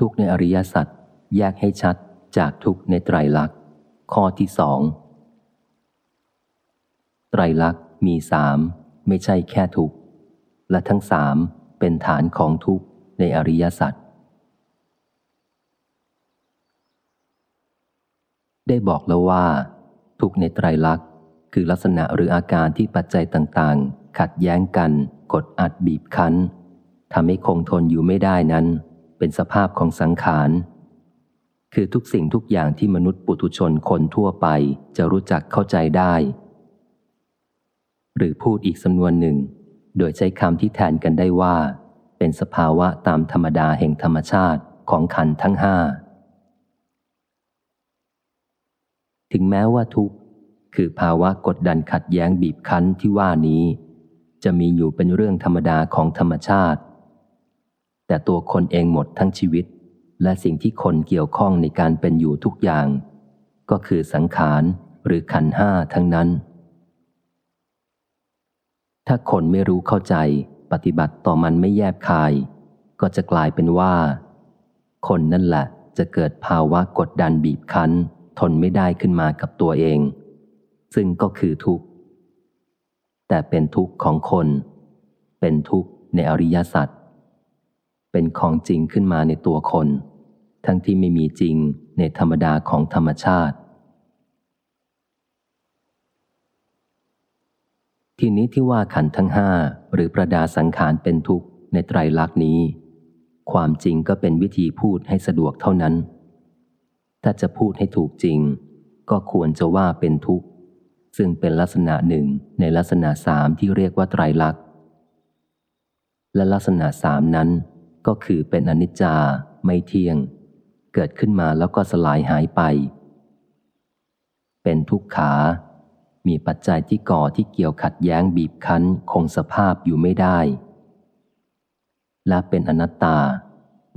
ทุกในอริยสัจแยกให้ชัดจากทุกในไตรลักษณ์ ข้อที่สองไตรลักษณ์มีสามไม่ใช่แค่ทุกและทั้งสามเป็นฐานของทุกในอริยสัจได้บอกแล้วว่า ทุกในไตรลักษณ์คือลักษณะหรืออาการที่ปัจจัยต่างๆ ขัดแย้งกัน กดอัดบีบคั้นทำให้คงทนอยู่ไม่ได้นั้น เป็นสภาพของสังขาร คือทุกสิ่งทุกอย่างที่มนุษย์ปุถุชนคนทั่วไปจะรู้จักเข้าใจได้ หรือพูดอีกสำนวนหนึ่ง โดยใช้คำที่แทนกันได้ว่า เป็นสภาวะตามธรรมดาแห่งธรรมชาติของขันทั้งห้า ถึงแม้ว่าทุกข์คือภาวะกดดันขัดแย้งบีบคั้นที่ว่านี้ จะมีอยู่เป็นเรื่องธรรมดาของธรรมชาติ แต่ตัวคนเองหมดทั้งชีวิต และสิ่งที่คนเกี่ยวข้องในการเป็นอยู่ทุกอย่าง ก็คือสังขารหรือขันห้าทั้งนั้น ถ้าคนไม่รู้เข้าใจปฏิบัติต่อมันไม่แยบคาย ก็จะกลายเป็นว่า คนนั่นแหละจะเกิดภาวะกดดันบีบคั้น ทนไม่ได้ขึ้นมากับตัวเอง ซึ่งก็คือทุกข์ แต่เป็นทุกข์ของคน เป็นทุกข์ในอริยสัจ เป็นของจริงขึ้นมาในตัวคน ทั้งที่ไม่มีจริงในธรรมดาของธรรมชาติ ทีนี้ที่ว่าขันทั้งห้าหรือประดาสังขารเป็นทุกข์ในไตรลักษณ์นี้ ความจริงก็เป็นวิธีพูดให้สะดวกเท่านั้น ถ้าจะพูดให้ถูกจริง ก็ควรจะว่าเป็นทุกข์ ซึ่งเป็นลักษณะหนึ่งในลักษณะสามที่เรียกว่าไตรลักษณ์และลักษณะสามนั้น ก็คือเป็นอนิจจาไม่เที่ยง เกิดขึ้นมาแล้วก็สลายหายไป เป็นทุกขา มีปัจจัยที่ก่อที่เกี่ยวขัดแย้งบีบคั้นคงสภาพอยู่ไม่ได้ และเป็นอนัตตา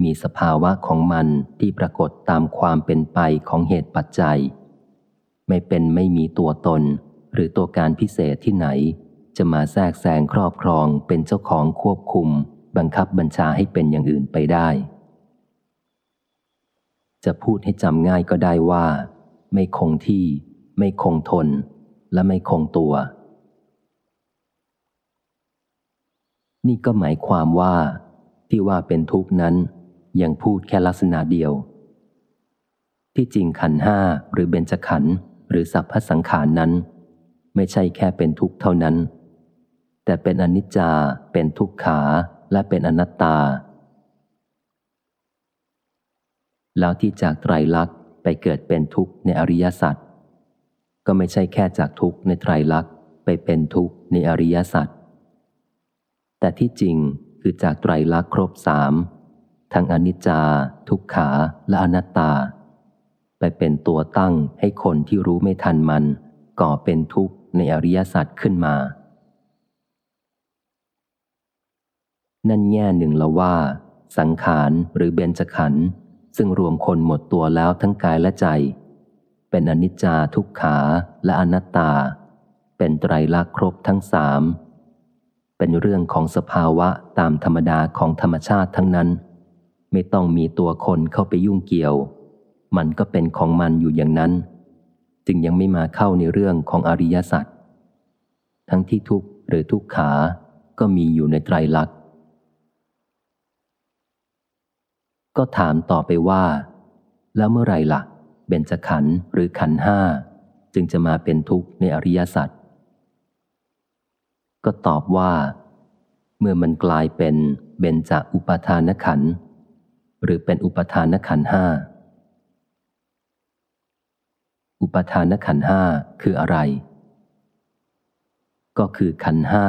มีสภาวะของมันที่ปรากฏตามความเป็นไปของเหตุปัจจัย ไม่เป็นไม่มีตัวตน หรือตัวการพิเศษที่ไหน จะมาแทรกแซงครอบครองเป็นเจ้าของควบคุม บังคับบัญชาให้เป็นอย่างอื่นไปได้ จะพูดให้จำง่ายก็ได้ว่า ไม่คงที่ ไม่คงทน และไม่คงตัว นี่ก็หมายความว่า ที่ว่าเป็นทุกนั้นยังพูดแค่ลักษณะเดียว ที่จริงขันห้าหรือเบญจขันหรือสัพพสังขารนั้น ไม่ใช่แค่เป็นทุกข์เท่านั้น แต่เป็นอนิจจา เป็นทุกขา และเป็นอนัตตา แล้วที่จากไตรลักษณ์ไปเกิดเป็นทุกข์ในอริยสัจก็ไม่ใช่แค่จากทุกข์ในไตรลักษณ์ไปเป็นทุกข์ในอริยสัจแต่ที่จริงคือจากไตรลักษณ์ครบสามทั้งอนิจจา ทุกขาและอนัตตา ไปเป็นตัวตั้งให้คนที่รู้ไม่ทันมัน ก่อเป็นทุกข์ในอริยสัจขึ้นมา นั่นแง่หนึ่งละว่า สังขารหรือเบญจขันธ์ซึ่งรวมคนหมดตัวแล้วทั้งกายและใจ เป็นอนิจจาทุกขาและอนัตตา เป็นไตรลักษณ์ครบทั้งสาม เป็นเรื่องของสภาวะตามธรรมดาของธรรมชาติทั้งนั้น ไม่ต้องมีตัวคนเข้าไปยุ่งเกี่ยว มันก็เป็นของมันอยู่อย่างนั้น จึงยังไม่มาเข้าในเรื่องของอริยสัจทั้งที่ทุกหรือทุกขา ก็มีอยู่ในไตรลักษณ์ ก็ถามต่อไปว่า แล้วเมื่อไรละ่ะ เบญจขันธ์หรือขันห้าจึงจะมาเป็นทุกข์ในอริยสัจก็ตอบว่า เมื่อมันกลายเป็นเบญจอุปทานขันธ์หรือเป็นอุปทานขันห้าอุปทานขันห้าคืออะไร ก็คือขันห้า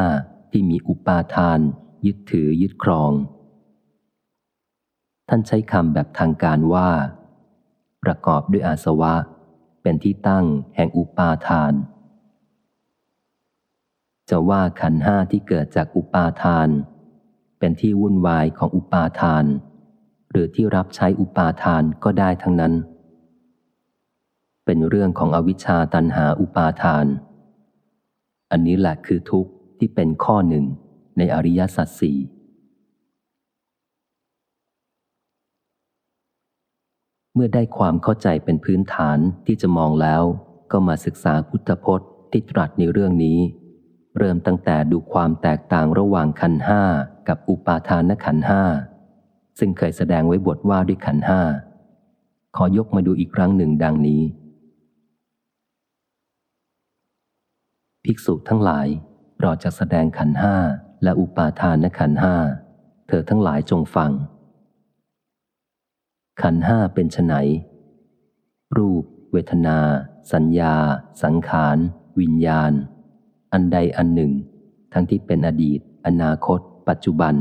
ที่มีอุปาทาน ยึดถือยึดครอง ท่านใช้คำแบบทางการว่า ประกอบด้วยอาสวะ เป็นที่ตั้งแห่งอุปาทาน จะว่าขันห้าที่เกิดจากอุปาทาน เป็นที่วุ่นวายของอุปาทาน หรือที่รับใช้อุปาทานก็ได้ทั้งนั้น เป็นเรื่องของอวิชชาตันหาอุปาทาน อันนี้แหละคือทุกข์ที่เป็นข้อหนึ่งในอริยสัจสี่ มื่อได้ความเข้าใจเป็นพื้นฐานที่จะมองแล้ว ก็มาศึกษาพุทธพจน์ที่ตรัสในเรื่องนี้ เริ่มตั้งแต่ดูความแตกต่างระหว่างขันห้ากับอุปาทานขันห้าซึ่งเคยแสดงไว้บทว่าด้วยขันห้าขอยกมาดูอีกครั้งหนึ่งดังนี้ ภิกษุทั้งหลายเราจะแสดงขันห้าและอุปาทานขันห้าเธอทั้งหลายจงฟัง ขันห้าเป็นไนรูป เวทนา สัญญา สังขาร วิญญาณ อันใดอันหนึ่ง ทั้งที่เป็นอดีต อนาคต ปัจจุบัน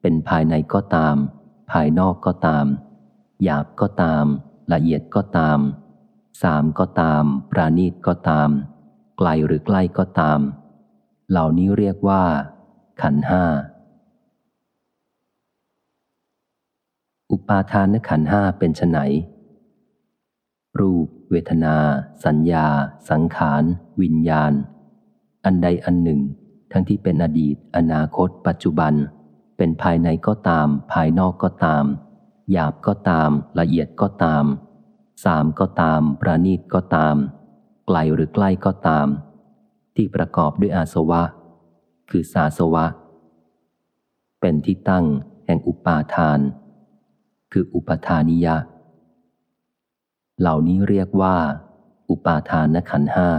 เป็นภายในก็ตาม ภายนอกก็ตาม หยาบก็ตาม ละเอียดก็ตาม สามก็ตาม ปราณีตก็ตาม ไกลหรือใกล้ก็ตาม เหล่านี้เรียกว่า ขันห้า อุปาทานขันห้าเป็นไนรูป เวทนา สัญญา สังขาร วิญญาณ อันใดอันหนึ่ง ทั้งที่เป็นอดีต อนาคต ปัจจุบัน เป็นภายในก็ตาม ภายนอกก็ตาม หยาบก็ตาม ละเอียดก็ตาม สามก็ตาม ประณีตก็ตาม ไกลหรือใกล้ก็ตาม ที่ประกอบด้วยอาสวะ คือสาสวะ เป็นที่ตั้งแห่งอุปาทาน คืออุปทานิยะ เหล่านี้เรียกว่า อุปาทานขันห้า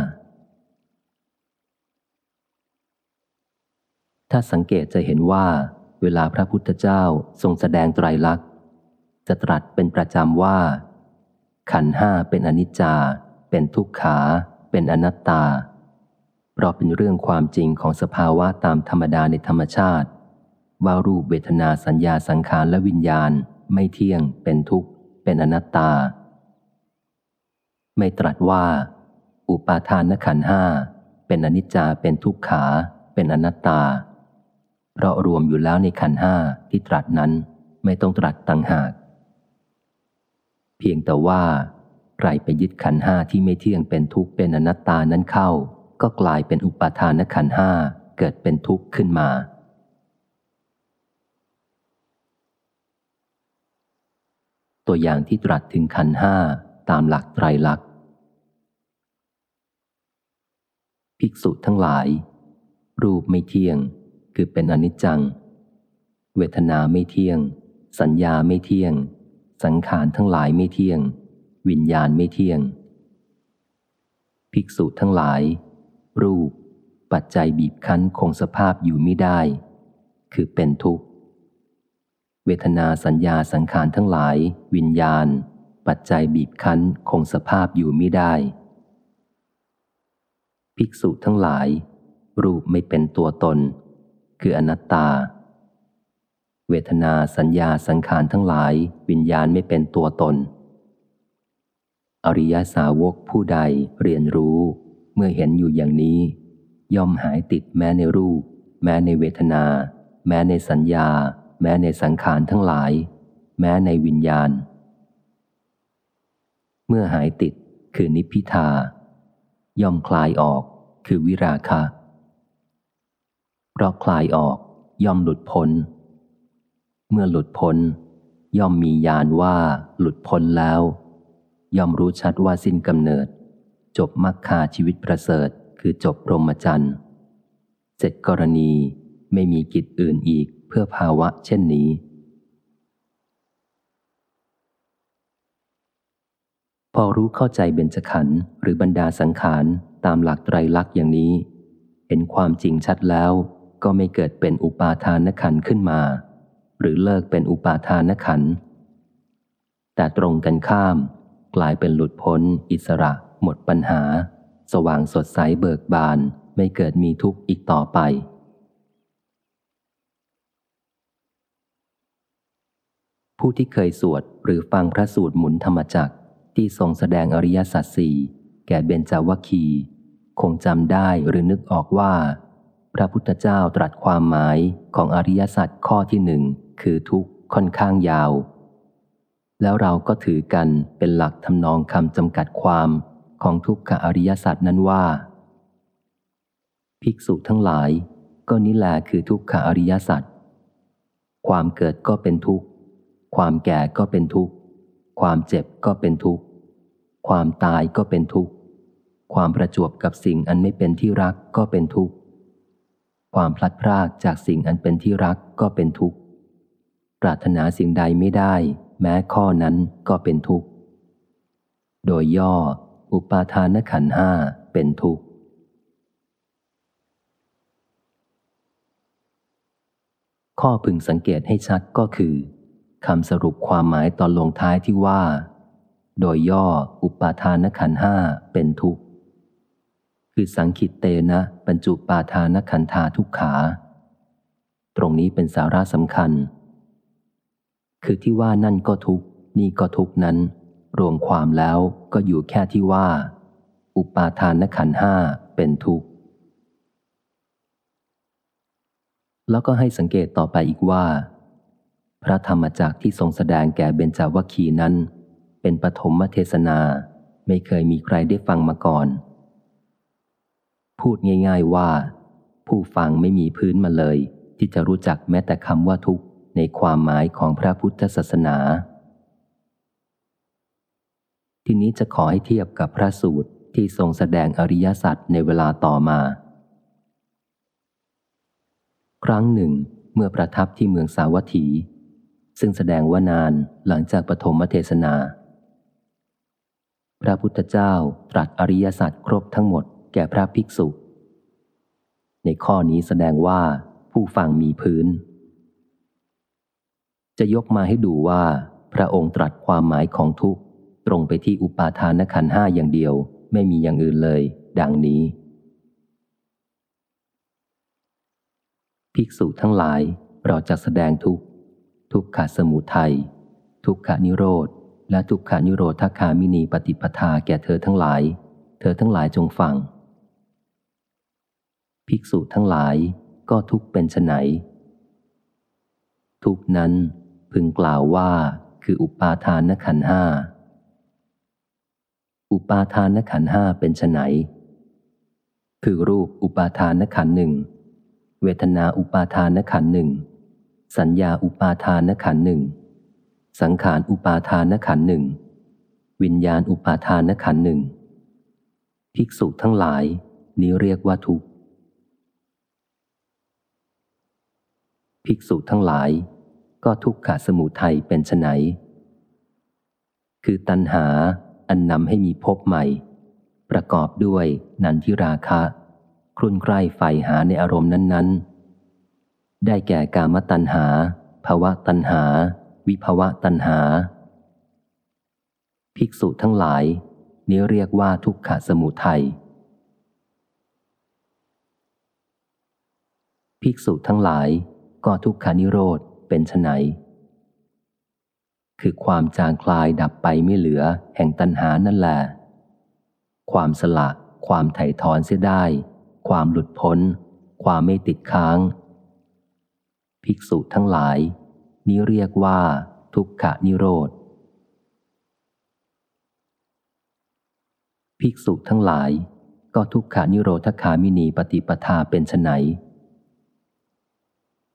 ถ้าสังเกตจะเห็นว่า เวลาพระพุทธเจ้าทรงแสดงไตรลักษณ์จะตรัสเป็นประจำว่า ขันห้าเป็นอนิจจา เป็นทุกขา เป็นอนัตตา เพราะเป็นเรื่องความจริงของสภาวะตามธรรมดาในธรรมชาติว่ารูปเวทนาสัญญาสังขารและวิญญาณ ไม่เที่ยง เป็นทุกข์ เป็นอนัตตา ไม่ตรัสว่า อุปาทานขันห้าเป็นอนิจจาเป็นทุกขา เป็นอนัตตา เพราะรวมอยู่แล้วในขันห้าที่ตรัสนั้นไม่ต้องตรัสต่างหาก เพียงแต่ว่า ใครไปยึดขันห้าที่ไม่เที่ยงเป็นทุกข์เป็นอนัตตานั้นเข้า ก็กลายเป็นอุปาทานขันห้าเกิดเป็นทุกข์ขึ้นมา ตัวอย่างที่ตรัสถึงขันห้าตามหลักไตรลักษณ์ ภิกษุทั้งหลาย รูปไม่เที่ยง คือเป็นอนิจจัง เวทนาไม่เที่ยง สัญญาไม่เที่ยง สังขารทั้งหลายไม่เที่ยง วิญญาณไม่เที่ยง ภิกษุทั้งหลาย รูป ปัจจัยบีบคั้นคงสภาพอยู่ไม่ได้ คือเป็นทุกข์ เวทนาสัญญาสังขารทั้งหลาย วิญญาณ ปัจจัยบีบคั้นคงสภาพอยู่ไม่ได้ ภิกษุทั้งหลาย รูปไม่เป็นตัวตน คืออนัตตา เวทนาสัญญาสังขารทั้งหลาย วิญญาณไม่เป็นตัวตน อริยสาวกผู้ใดเรียนรู้ เมื่อเห็นอยู่อย่างนี้ ย่อมหายติดแม้ในรูป แม้ในเวทนา แม้ในสัญญา แม้ในสังขารทั้งหลาย แม้ในวิญญาณ เมื่อหายติดคือนิพพิทา ย่อมคลายออกคือวิราคะ เพราะคลายออกย่อมหลุดพ้น เมื่อหลุดพ้น ย่อมมีญาณว่าหลุดพ้นแล้ว ย่อมรู้ชัดว่าสิ้นกำเนิด จบมรรคาชีวิตประเสริฐคือจบพรหมจรรย์เจ็ดกรณีไม่มีกิจอื่นอีก เพื่อภาวะเช่นนี้ พอรู้เข้าใจเบญจขันธ์หรือบรรดาสังขารตามหลักไตรลักษณ์อย่างนี้ เห็นความจริงชัดแล้วก็ไม่เกิดเป็นอุปาทานขันธ์ขึ้นมา หรือเลิกเป็นอุปาทานขัน แต่ตรงกันข้าม กลายเป็นหลุดพ้น อิสระ หมดปัญหา สว่างสดใสเบิกบาน ไม่เกิดมีทุกข์อีกต่อไป ผู้ที่เคยสวดหรือฟังพระสูตรหมุนธรรมจักที่ทรงแสดงอริยสัจสี่แก่เบญจวัคคีคงจำได้หรือนึกออกว่า พระพุทธเจ้าตรัสความหมายของอริยสัจข้อที่หนึ่งคือทุกข์ค่อนข้างยาว แล้วเราก็ถือกันเป็นหลักทำนองคำจำกัดความของทุกขอริยสัจนั้นว่า ภิกษุทั้งหลาย ก็นี่แลคือทุกขอริยสัจความเกิดก็เป็นทุกข์ ความแก่ก็เป็นทุกข์ ความเจ็บก็เป็นทุกข์ ความตายก็เป็นทุกข์ ความประจวบกับสิ่งอันไม่เป็นที่รักก็เป็นทุกข์ ความพลัดพรากจากสิ่งอันเป็นที่รักก็เป็นทุกข์ ปรารถนาสิ่งใดไม่ได้ แม้ข้อนั้นก็เป็นทุกข์ โดยย่อ อุปาทานขันห้าเป็นทุกข์ข้อพึงสังเกตให้ชัดก็คือ คำสรุปความหมายตอนลงท้ายที่ว่า โดยย่ออุปาทานขันห้าเป็นทุกข์ คือสังคิตเตนะบรรจุปาทานขันธาทุกขา ตรงนี้เป็นสาระสำคัญ คือที่ว่านั่นก็ทุกนี่ก็ทุกนั้น รวมความแล้วก็อยู่แค่ที่ว่า อุปาทานขันห้าเป็นทุกข์ แล้วก็ให้สังเกตต่อไปอีกว่า พระธรรมจักที่ทรงแสดงแก่เบญจวัคคีนั้น เป็นปฐมเทศนาไม่เคยมีใครได้ฟังมาก่อน พูดง่ายๆว่า ผู้ฟังไม่มีพื้นมาเลย ที่จะรู้จักแม้แต่คำว่าทุกข์ในความหมายของพระพุทธศาสนา ทีนี้จะขอให้เทียบกับพระสูตรที่ทรงแสดงอริยสัจในเวลาต่อมา ครั้งหนึ่ง เมื่อประทับที่เมืองสาวัตถี ซึ่งแสดงว่านานหลังจากปฐมเทศนา พระพุทธเจ้าตรัสอริยสัจครบทั้งหมดแก่พระภิกษุ ในข้อนี้แสดงว่าผู้ฟังมีพื้น จะยกมาให้ดูว่า พระองค์ตรัสความหมายของทุกตรงไปที่อุปาทานขันห้าอย่างเดียว ไม่มีอย่างอื่นเลย ดังนี้ ภิกษุทั้งหลายเราจะแสดงทุก ทุกขะสมุทัย ทุกขานิโรธ และทุกขานิโรธคามินีปฏิปทาแก่เธอทั้งหลาย เธอทั้งหลายจงฟัง ภิกษุทั้งหลายก็ทุกเป็นไนทุกนั้นพึงกล่าวว่าคืออุปาทานขันห้า อุปาทานขันห้าเป็นไนคือรูปอุปาทานขันหนึ่ง เวทนาอุปาทานขันหนึ่ง สัญญาอุปาทานขันหนึ่ง สังขารอุปาทานขันหนึ่ง วิญญาณอุปาทานขันหนึ่ง ภิกษุทั้งหลาย นี้เรียกว่าทุกภิกษุทั้งหลาย ก็ทุกขะสมุทัยเป็นไนคือตัณหาอันนำให้มีภพใหม่ ประกอบด้วยนันทิราคะ ครุ่นใกล้ใฝ่หาในอารมณ์นั้น ๆ ได้แก่กามตัณหา ภาวะตัณหา วิภาวะตัณหา ภิกษุทั้งหลาย นี้เรียกว่าทุกขสมุทัย ภิกษุทั้งหลายก็ทุกขานิโรธเป็นไนคือความจางคลายดับไปไม่เหลือแห่งตัณหานั่นแหละ ความสละ ความไถ่ถอนเสียได้ ความหลุดพ้น ความไม่ติดค้าง ภิกษุทั้งหลาย นี้เรียกว่า ทุกขนิโรธ ภิกษุทั้งหลาย ก็ทุกขานิโรธคามินีปฏิปทาเป็นไน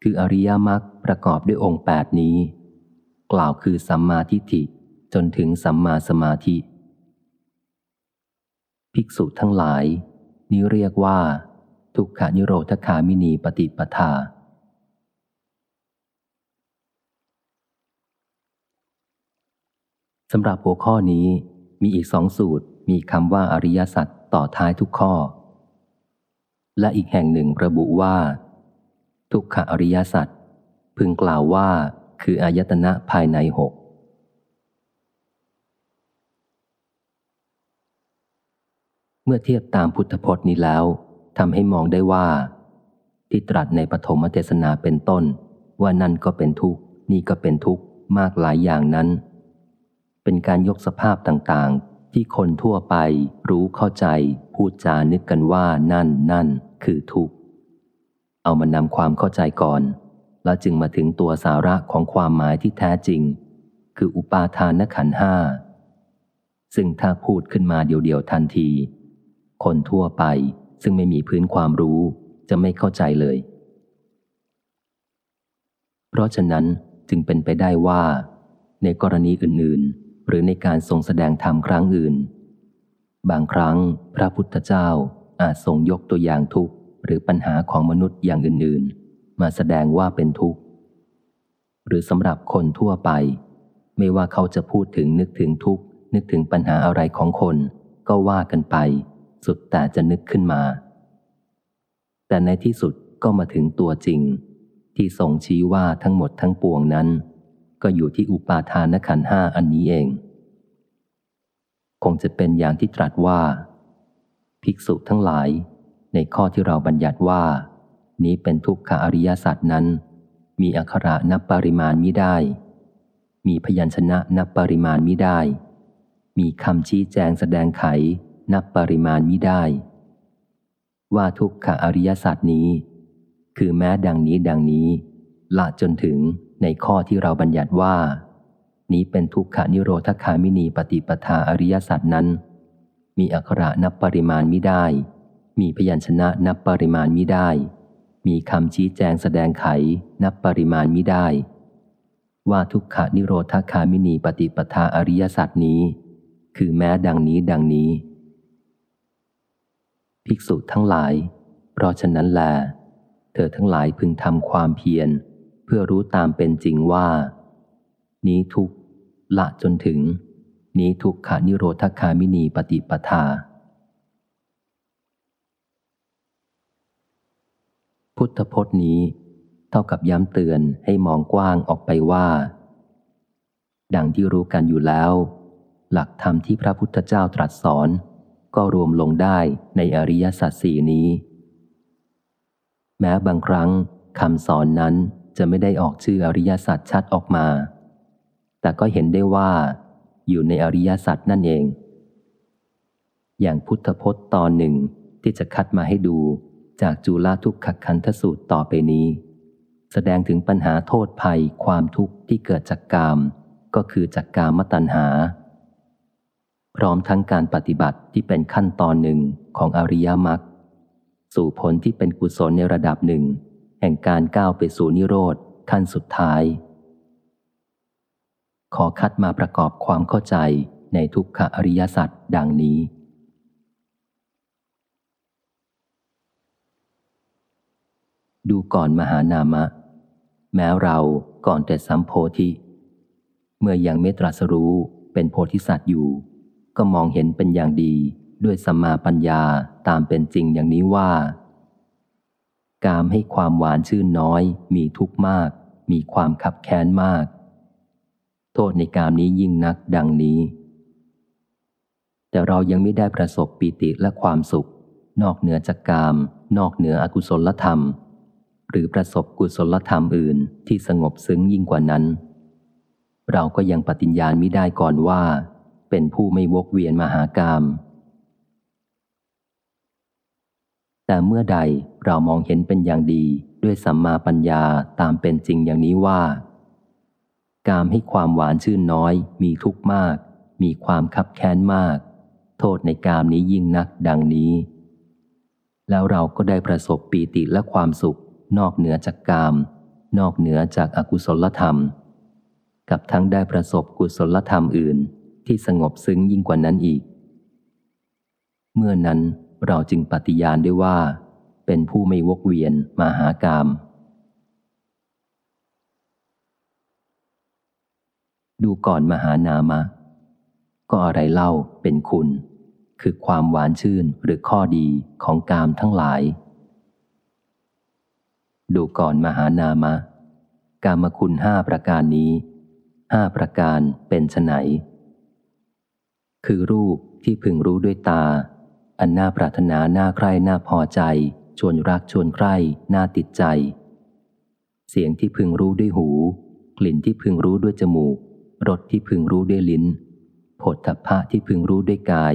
คืออริยมรรคประกอบด้วยองค์แปดนี้ กล่าวคือสัมมาทิฏฐิจนถึงสัมมาสมาธิ ภิกษุทั้งหลาย นี้เรียกว่า ทุกขานิโรธคามินีปฏิปทาสำหรับหัวข้อนี้มีอีกสองสูตรมีคำว่าอริยสัจต่อท้ายทุกข้อ และอีกแห่งหนึ่งระบุว่า ทุกขอริยสัจพึงกล่าวว่าคืออายตนะภายในหกเมื่อเทียบตามพุทธพจน์นี้แล้วทำให้มองได้ว่า ที่ตรัสในปฐมเทศนาเป็นต้น ว่านั่นก็เป็นทุกข์นี่ก็เป็นทุกข์มากหลายอย่างนั้น เป็นการยกสภาพต่างๆ ที่คนทั่วไปรู้เข้าใจ พูดจานึกกันว่านั่นนั่นคือทุกข์ เอามานำความเข้าใจก่อน แล้วจึงมาถึงตัวสาระของความหมายที่แท้จริง คืออุปาทานขันห้าซึ่งถ้าพูดขึ้นมาเดียวๆทันที คนทั่วไปซึ่งไม่มีพื้นความรู้จะไม่เข้าใจเลย เพราะฉะนั้นจึงเป็นไปได้ว่า ในกรณีอื่นๆ หรือในการทรงแสดงธรรมครั้งอื่น บางครั้งพระพุทธเจ้าอาจทรงยกตัวอย่างทุกข์หรือปัญหาของมนุษย์อย่างอื่น ๆ มาแสดงว่าเป็นทุกข์ หรือสำหรับคนทั่วไป ไม่ว่าเขาจะพูดถึงนึกถึงทุกข์ นึกถึงปัญหาอะไรของคน ก็ว่ากันไป สุดแต่จะนึกขึ้นมา แต่ในที่สุดก็มาถึงตัวจริง ที่ทรงชี้ว่าทั้งหมดทั้งปวงนั้น ก็อยู่ที่อุปาทานขันห้าอันนี้เอง คงจะเป็นอย่างที่ตรัสว่า ภิกษุทั้งหลาย ในข้อที่เราบัญญัติว่า นี้เป็นทุกขอริยสัจนั้น มีอักขระนับปริมาณมิได้ มีพยัญชนะนับปริมาณมิได้ มีคำชี้แจงแสดงไขนับปริมาณมิได้ ว่าทุกขอริยสัจนี้ คือแม้ดังนี้ดังนี้ ละจนถึงในข้อที่เราบัญญัติว่า นี้เป็นทุกขานิโรธคามินีปฏิปทาอริยสัจนั้น มีอักระนับปริมาณมิได้ มีพยัญชนะนับปริมาณมิได้ มีคำชี้แจงแสดงไขนับปริมาณมิได้ ว่าทุกขานิโรธคามินีปฏิปทาอริยสัจนี้ คือแม้ดังนี้ดังนี้ ภิกษุทั้งหลาย เพราะฉะนั้นแล เธอทั้งหลายพึงทำความเพียร เพื่อรู้ตามเป็นจริงว่า นี้ทุกละจนถึง นี้ทุกขานิโรธคามินีปฏิปทา พุทธพจน์นี้ เท่ากับย้ำเตือนให้มองกว้างออกไปว่า ดังที่รู้กันอยู่แล้ว หลักธรรมที่พระพุทธเจ้าตรัสสอน ก็รวมลงได้ในอริยสัจสี่นี้ แม้บางครั้งคำสอนนั้น จะไม่ได้ออกชื่ออริยสัจชัดออกมา แต่ก็เห็นได้ว่า อยู่ในอริยสัจนั่นเอง อย่างพุทธพจน์ตอนหนึ่งที่จะคัดมาให้ดูจากจุลาทุกขคันทสูตรต่อไปนี้ แสดงถึงปัญหาโทษภัยความทุกข์ที่เกิดจากกาม ก็คือจากกามตัณหา พร้อมทั้งการปฏิบัติที่เป็นขั้นตอนหนึ่งของอริยมรรคสู่ผลที่เป็นกุศลในระดับหนึ่ง แห่งการก้าวไปสู่นิโรธขั้นสุดท้าย ขอคัดมาประกอบความเข้าใจในทุกขอริยสัจดังนี้ ดูก่อนมหานามะ แม้เราก่อนแต่สัมโพธิ เมื่อยังไม่ตรัสรู้เป็นโพธิสัตว์อยู่ ก็มองเห็นเป็นอย่างดีด้วยสัมมาปัญญาตามเป็นจริงอย่างนี้ว่า กามให้ความหวานชื่นน้อย มีทุกข์มาก มีความขับแค้นมาก โทษในกามนี้ยิ่งนักดังนี้ แต่เรายังไม่ได้ประสบปีติและความสุข นอกเหนือจากกาม นอกเหนืออกุศลธรรม หรือประสบกุศลธรรมอื่นที่สงบซึ้งยิ่งกว่านั้น เราก็ยังปฏิญญาณไมิได้ก่อนว่า เป็นผู้ไม่วกเวียนมหากาม แต่เมื่อใดเรามองเห็นเป็นอย่างดีด้วยสัมมาปัญญาตามเป็นจริงอย่างนี้ว่า กามให้ความหวานชื่นน้อย มีทุกข์มาก มีความคับแค้นมาก โทษในกามนี้ยิ่งนักดังนี้ แล้วเราก็ได้ประสบปีติและความสุข นอกเหนือจากกาม นอกเหนือจากอากุศลธรรม กับทั้งได้ประสบกุศลธรรมอื่น ที่สงบซึ้งยิ่งกว่านั้นอีก เมื่อนั้น เราจึงปฏิญาณได้ว่า เป็นผู้ไม่วกเวียนมาหากาม ดูก่อนมหานามะ ก็อะไรเล่าเป็นคุณ คือความหวานชื่นหรือข้อดีของกามทั้งหลาย ดูก่อนมหานามะ กามคุณห้าประการนี้ห้าประการเป็นไนคือรูปที่พึงรู้ด้วยตา อันน่าปรารถนาน่าใคร่น่าพอใจ ชวนรักชวนใคร่น่าติดใจ เสียงที่พึงรู้ด้วยหู กลิ่นที่พึงรู้ด้วยจมูกรสที่พึงรู้ด้วยลิ้นผลทพะที่พึงรู้ด้วยกาย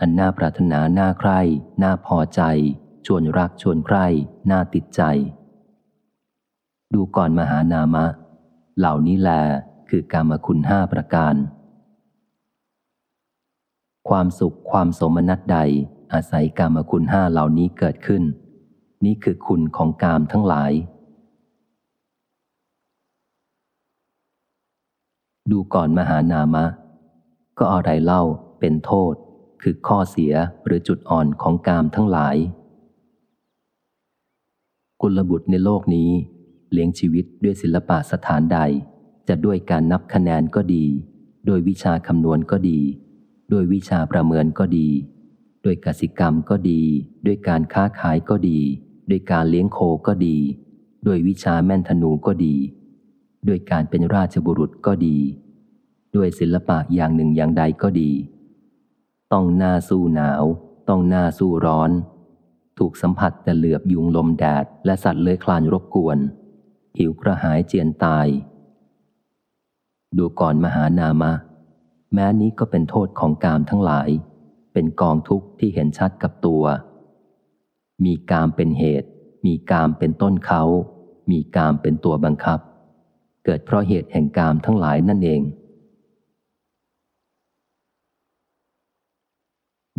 อันน่าปรารถนาน่าใคร่น่าพอใจ ชวนรักชวนใคร่น่าติดใจ ดูก่อนมหานามะ เหล่านี้แลคือกามคุณห้าประการ ความสุขความสมนัตใด อาศัยกามคุณห้าเหล่านี้เกิดขึ้น นี่คือคุณของกามทั้งหลาย ดูก่อนมหานามะ ก็อะไรเล่าเป็นโทษ คือข้อเสียหรือจุดอ่อนของกามทั้งหลาย กุลบุตรในโลกนี้ เลี้ยงชีวิตด้วยศิลปะสถานใด จะด้วยการนับคะแนนก็ดี โดยวิชาคำนวณก็ดี โดยวิชาประเมินก็ดีโดยกสิกรรมก็ดี ด้วยการค้าขายก็ดี ด้วยการเลี้ยงโคก็ดี ด้วยวิชาแม่นธนูก็ดี ด้วยการเป็นราชบุรุษก็ดี ด้วยศิลปะอย่างหนึ่งอย่างใดก็ดี ต้องหน้าสู้หนาว ต้องหน้าสู้ร้อน ถูกสัมผัสแต่เหลือบยุงลมแดดและสัตว์เลื้อยคลานรบกวน หิวกระหายเจียนตาย ดูก่อนมหานามะ แม้นี้ก็เป็นโทษของกามทั้งหลาย เป็นกองทุกข์ที่เห็นชัดกับตัว มีกามเป็นเหตุ มีกามเป็นต้นเขา มีกามเป็นตัวบังคับ เกิดเพราะเหตุแห่งกามทั้งหลายนั่นเอง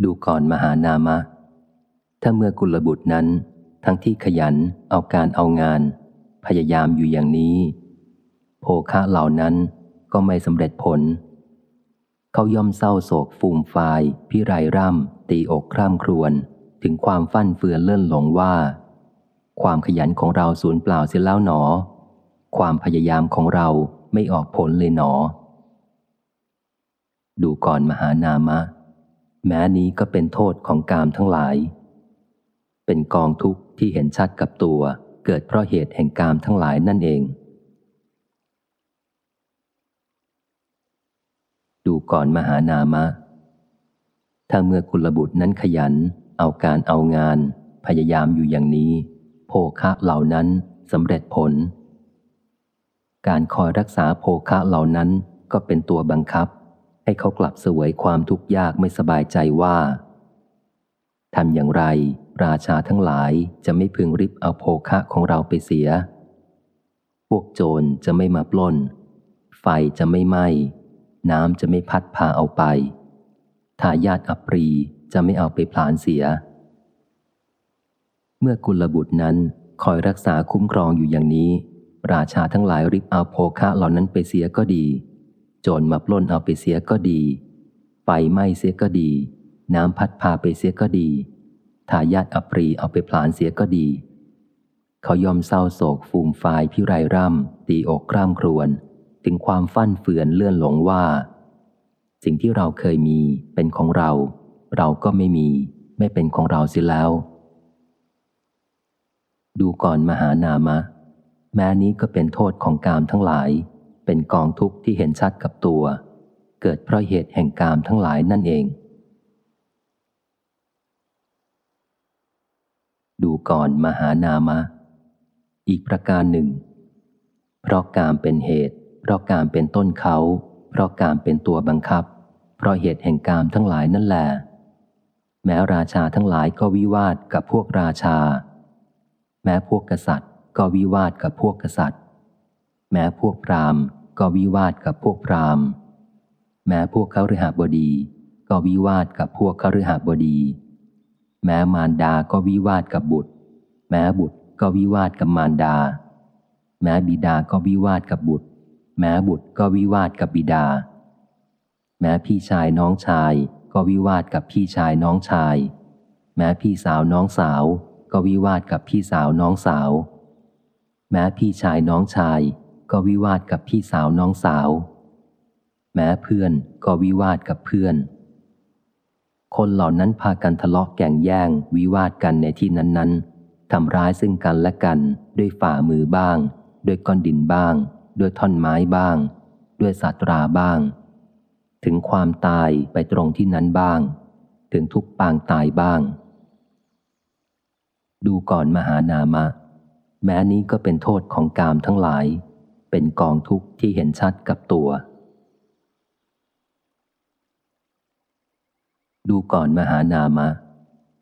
ดูก่อนมหานามะ ถ้าเมื่อกุลบุตรนั้น ทั้งที่ขยันเอาการเอางาน พยายามอยู่อย่างนี้ โภคะเหล่านั้นก็ไม่สำเร็จผล เขาย่อมเศร้าโศกฟูมฟาย พิไรร่ำ ตีอกคร่ำครวญ ถึงความฟั่นเฟือนเลื่อนหลงว่า ความขยันของเราสูญเปล่าเสียแล้วหนอ ความพยายามของเราไม่ออกผลเลยหนอ ดูก่อนมหานามะ แม้นี้ก็เป็นโทษของกามทั้งหลาย เป็นกองทุกข์ที่เห็นชัดกับตัว เกิดเพราะเหตุแห่งกามทั้งหลายนั่นเอง ดูก่อนมหานามะ ถ้าเมื่อกุลบุตรนั้นขยัน เอาการเอางาน พยายามอยู่อย่างนี้ โภคะเหล่านั้นสำเร็จผล การคอยรักษาโภคะเหล่านั้นก็เป็นตัวบังคับ ให้เขากลับเสวยความทุกข์ยากไม่สบายใจว่าทำอย่างไร ราชาทั้งหลายจะไม่พึงริบเอาโภคะของเราไปเสีย พวกโจรจะไม่มาปล้น ไฟจะไม่ไหม้ น้ำจะไม่พัดพาเอาไป ทายาทอปรีจะไม่เอาไปพลานเสีย เมื่อกุลบุตรนั้นคอยรักษาคุ้มครองอยู่อย่างนี้ ราชาทั้งหลายริบเอาโภคะเหล่านั้นไปเสียก็ดี โจรมาปล้นเอาไปเสียก็ดีไฟไหม้เสียก็ดี น้ำพัดพาไปเสียก็ดีทายาทอปรีเอาไปพลานเสียก็ดี เขายอมเศร้าโศกฟูมฟายพิไรร่ำตีอกคร่ำครวญ ถึงความฟั่นเฟือนเลื่อนหลงว่า สิ่งที่เราเคยมีเป็นของเรา เราก็ไม่มี ไม่เป็นของเราเสียแล้ว ดูก่อนมหานามะ แม้นี้ก็เป็นโทษของกามทั้งหลาย เป็นกองทุกข์ที่เห็นชัดกับตัว เกิดเพราะเหตุแห่งกามทั้งหลายนั่นเอง ดูก่อนมหานามะ อีกประการหนึ่ง เพราะกามเป็นเหตุ เพราะกามเป็นต้นเขา เพราะกามเป็นตัวบังคับ เพราะเหตุแห่งกามทั้งหลายนั่นแหละแม้ราชาทั้งหลายก็วิวาทกับพวกราชา แม้พวกกษัตริย์ ก็วิวาทกับพวกกษัตริย์ แม้พวกพราหมณ์ ก็วิวาทกับพวกพราหมณ์ แม้พวกเขาฤหบดี ก็วิวาทกับพวกเขาฤหบดี แม้มารดาก็วิวาทกับบุตร แม้บุตรก็วิวาทกับมารดา แม้บิดาก็วิวาทกับบุตร แม้บุตรก็วิวาทกับบิดา แม้พี่ชายน้องชายก็วิวาทกับพี่ชายน้องชาย แม้พี่สาวน้องสาว ก็วิวาทกับพี่สาวน้องสาว แม้พี่ชายน้องชาย ก็วิวาทกับพี่สาวน้องสาว แม้เพื่อนก็วิวาทกับเพื่อน คนเหล่านั้นพากันทะเลาะแก่งแย่งวิวาทกันในที่นั้น ๆทำร้ายซึ่งกันและกันด้วยฝ่ามือบ้าง ด้วยก้อนดินบ้าง ด้วยท่อนไม้บ้าง ด้วยสัตราบ้าง ถึงความตายไปตรงที่นั้นบ้าง ถึงทุกปางตายบ้าง ดูก่อนมหานามะ แม้นี้ก็เป็นโทษของกามทั้งหลาย เป็นกองทุกข์ที่เห็นชัดกับตัว ดูก่อนมหานามะ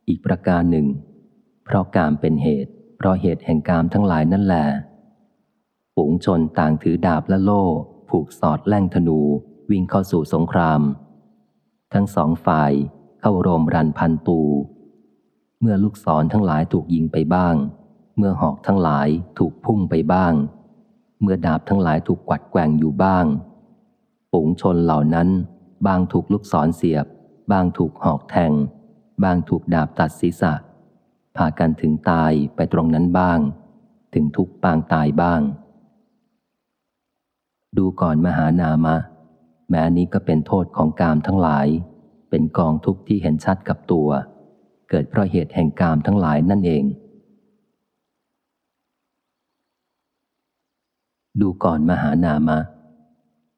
อีกประการหนึ่ง เพราะกามเป็นเหตุ เพราะเหตุแห่งกามทั้งหลายนั่นแหละ ฝูงชนต่างถือดาบและโล่ ผูกสอดแล่งธนู วิ่งเข้าสู่สงคราม ทั้งสองฝ่ายเข้าโรมรันพันตู เมื่อลูกศรทั้งหลายถูกยิงไปบ้าง เมื่อหอกทั้งหลายถูกพุ่งไปบ้าง เมื่อดาบทั้งหลายถูกกวัดแกว่งอยู่บ้าง ฝูงชนเหล่านั้น บางถูกลูกศรเสียบ บางถูกหอกแทง บางถูกดาบตัดศีรษะพากันถึงตายไปตรงนั้นบ้าง ถึงทุกปางตายบ้าง ดูก่อนมหานามะ แม้นี้ก็เป็นโทษของกามทั้งหลาย เป็นกองทุกข์ที่เห็นชัดกับตัว เกิดเพราะเหตุแห่งกามทั้งหลายนั่นเอง ดูก่อนมหานามะ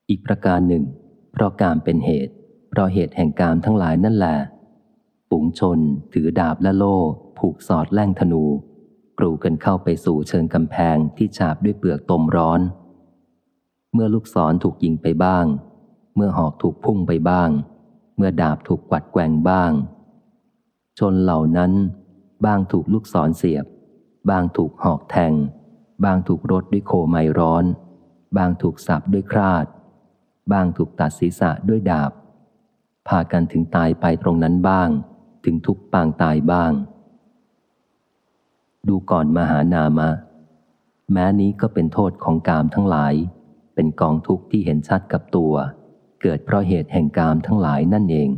อีกประการหนึ่ง เพราะกามเป็นเหตุ เพราะเหตุแห่งกามทั้งหลายนั่นแหละฝูงชน ถือดาบและโล่ผูกสอดแล่งธนู กรูกันเข้าไปสู่เชิงกำแพงที่ฉาบด้วยเปลือกตมร้อน เมื่อลูกศรถูกยิงไปบ้าง เมื่อหอกถูกพุ่งไปบ้าง เมื่อดาบถูกกวัดแกว่งบ้าง ชนเหล่านั้น บ้างถูกลูกศรเสียบ บ้างถูกหอกแทง บ้างถูกรดด้วยโคไมร้อน บ้างถูกสับด้วยคราด บ้างถูกตัดศีรษะด้วยดาบ พากันถึงตายไปตรงนั้นบ้าง ถึงทุกปางตายบ้าง ดูก่อนมหานามะ แม้นี้ก็เป็นโทษของกามทั้งหลาย เป็นกองทุกข์ที่เห็นชัดกับตัว เกิดเพราะเหตุแห่งกามทั้งหลายนั่นเอง